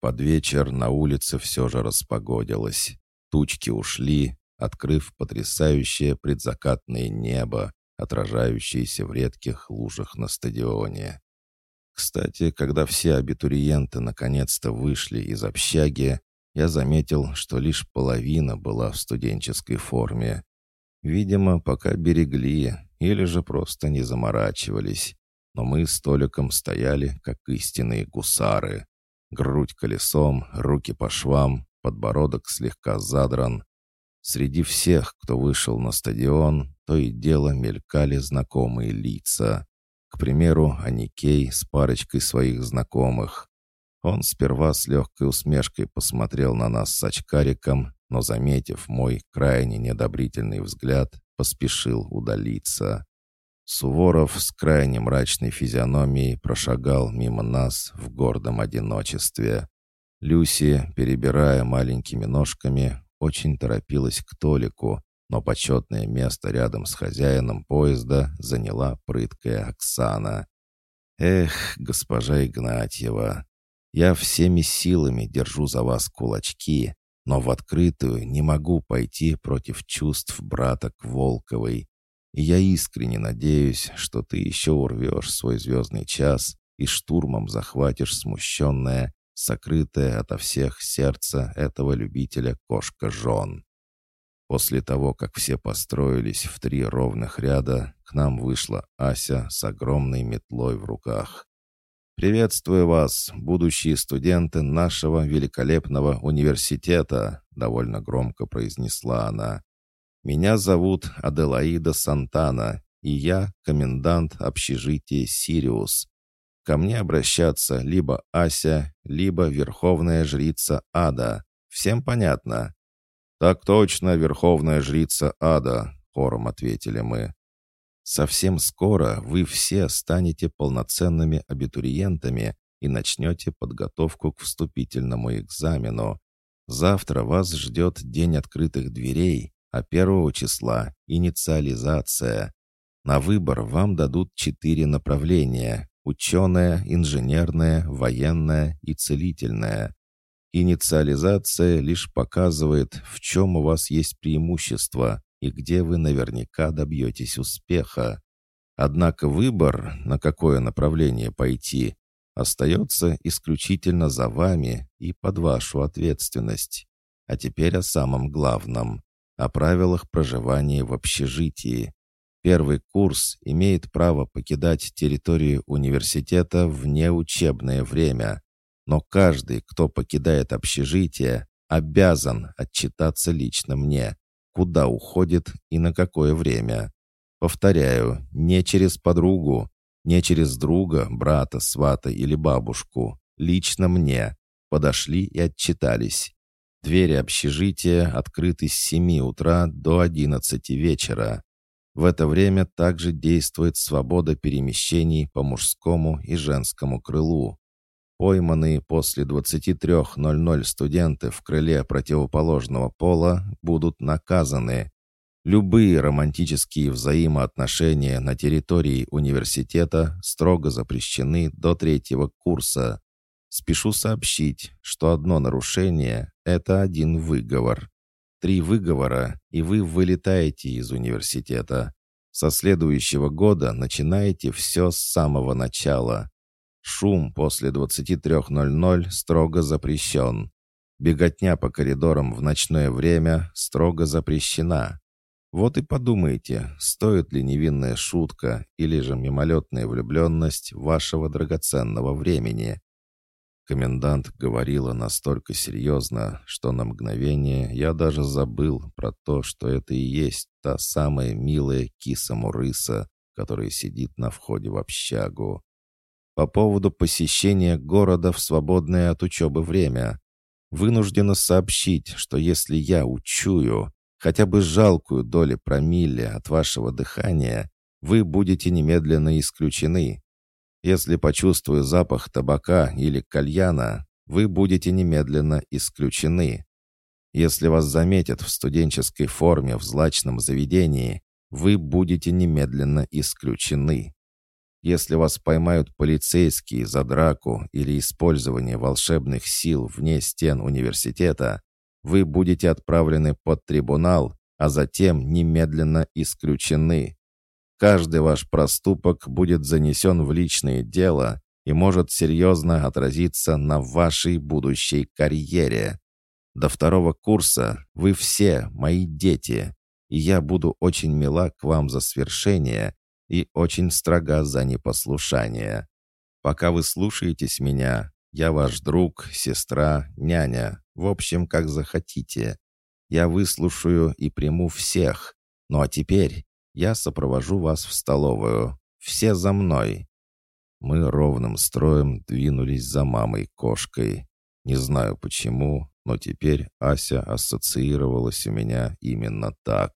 Под вечер на улице все же распогодилось. Тучки ушли, открыв потрясающее предзакатное небо, отражающееся в редких лужах на стадионе. Кстати, когда все абитуриенты наконец-то вышли из общаги, я заметил, что лишь половина была в студенческой форме. Видимо, пока берегли или же просто не заморачивались. Но мы с Толиком стояли, как истинные гусары. Грудь колесом, руки по швам, подбородок слегка задран. Среди всех, кто вышел на стадион, то и дело мелькали знакомые лица. К примеру, Аникей с парочкой своих знакомых. Он сперва с легкой усмешкой посмотрел на нас с очкариком, но, заметив мой крайне неодобрительный взгляд, поспешил удалиться. Суворов с крайне мрачной физиономией прошагал мимо нас в гордом одиночестве. Люси, перебирая маленькими ножками, очень торопилась к Толику, но почетное место рядом с хозяином поезда заняла прыткая Оксана. «Эх, госпожа Игнатьева, я всеми силами держу за вас кулачки, но в открытую не могу пойти против чувств брата к Волковой. Я искренне надеюсь, что ты еще урвешь свой звездный час и штурмом захватишь смущенное, сокрытое ото всех сердце этого любителя кошка-жен. После того, как все построились в три ровных ряда, к нам вышла Ася с огромной метлой в руках. «Приветствую вас, будущие студенты нашего великолепного университета», довольно громко произнесла она. «Меня зовут Аделаида Сантана, и я комендант общежития «Сириус». Ко мне обращаться либо Ася, либо верховная жрица Ада. Всем понятно?» «Так точно, верховная жрица Ада», — хором ответили мы. Совсем скоро вы все станете полноценными абитуриентами и начнете подготовку к вступительному экзамену. Завтра вас ждет день открытых дверей, а первого числа — инициализация. На выбор вам дадут четыре направления — ученое, инженерное, военное и целительное. Инициализация лишь показывает, в чем у вас есть преимущество, и где вы наверняка добьетесь успеха. Однако выбор, на какое направление пойти, остается исключительно за вами и под вашу ответственность. А теперь о самом главном — о правилах проживания в общежитии. Первый курс имеет право покидать территорию университета в неучебное время, но каждый, кто покидает общежитие, обязан отчитаться лично мне, куда уходит и на какое время. Повторяю, не через подругу, не через друга, брата, свата или бабушку. Лично мне. Подошли и отчитались. Двери общежития открыты с 7 утра до 11 вечера. В это время также действует свобода перемещений по мужскому и женскому крылу. Пойманные после 23.00 студенты в крыле противоположного пола будут наказаны. Любые романтические взаимоотношения на территории университета строго запрещены до третьего курса. Спешу сообщить, что одно нарушение — это один выговор. Три выговора, и вы вылетаете из университета. Со следующего года начинаете все с самого начала. Шум после 23.00 строго запрещен. Беготня по коридорам в ночное время строго запрещена. Вот и подумайте, стоит ли невинная шутка или же мимолетная влюбленность вашего драгоценного времени. Комендант говорила настолько серьезно, что на мгновение я даже забыл про то, что это и есть та самая милая киса-мурыса, которая сидит на входе в общагу по поводу посещения города в свободное от учебы время. Вынуждена сообщить, что если я учую хотя бы жалкую долю промилле от вашего дыхания, вы будете немедленно исключены. Если почувствую запах табака или кальяна, вы будете немедленно исключены. Если вас заметят в студенческой форме в злачном заведении, вы будете немедленно исключены. Если вас поймают полицейские за драку или использование волшебных сил вне стен университета, вы будете отправлены под трибунал, а затем немедленно исключены. Каждый ваш проступок будет занесен в личное дело и может серьезно отразиться на вашей будущей карьере. До второго курса вы все мои дети, и я буду очень мила к вам за свершение и очень строга за непослушание. Пока вы слушаетесь меня, я ваш друг, сестра, няня, в общем, как захотите. Я выслушаю и приму всех. Ну а теперь я сопровожу вас в столовую. Все за мной». Мы ровным строем двинулись за мамой-кошкой. Не знаю почему, но теперь Ася ассоциировалась у меня именно так.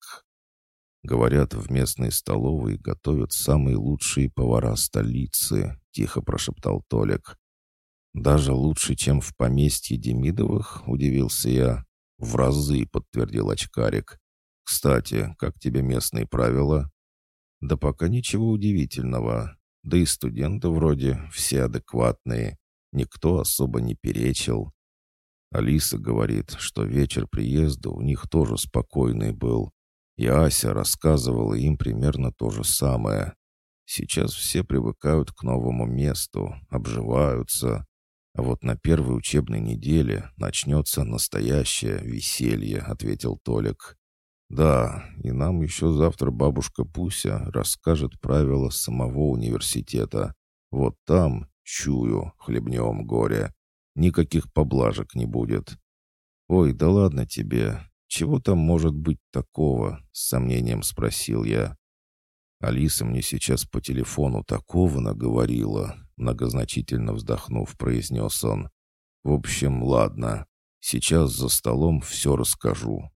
«Говорят, в местной столовой готовят самые лучшие повара столицы», — тихо прошептал Толик. «Даже лучше, чем в поместье Демидовых?» — удивился я. «В разы», — подтвердил очкарик. «Кстати, как тебе местные правила?» «Да пока ничего удивительного. Да и студенты вроде все адекватные. Никто особо не перечил. Алиса говорит, что вечер приезда у них тоже спокойный был. И Ася рассказывала им примерно то же самое. Сейчас все привыкают к новому месту, обживаются. А вот на первой учебной неделе начнется настоящее веселье, ответил Толик. Да, и нам еще завтра бабушка Пуся расскажет правила самого университета. Вот там, чую, хлебнем горе. Никаких поблажек не будет. Ой, да ладно тебе, «Чего там может быть такого?» — с сомнением спросил я. «Алиса мне сейчас по телефону такого наговорила», — многозначительно вздохнув, произнес он. «В общем, ладно. Сейчас за столом все расскажу.